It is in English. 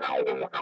Wow.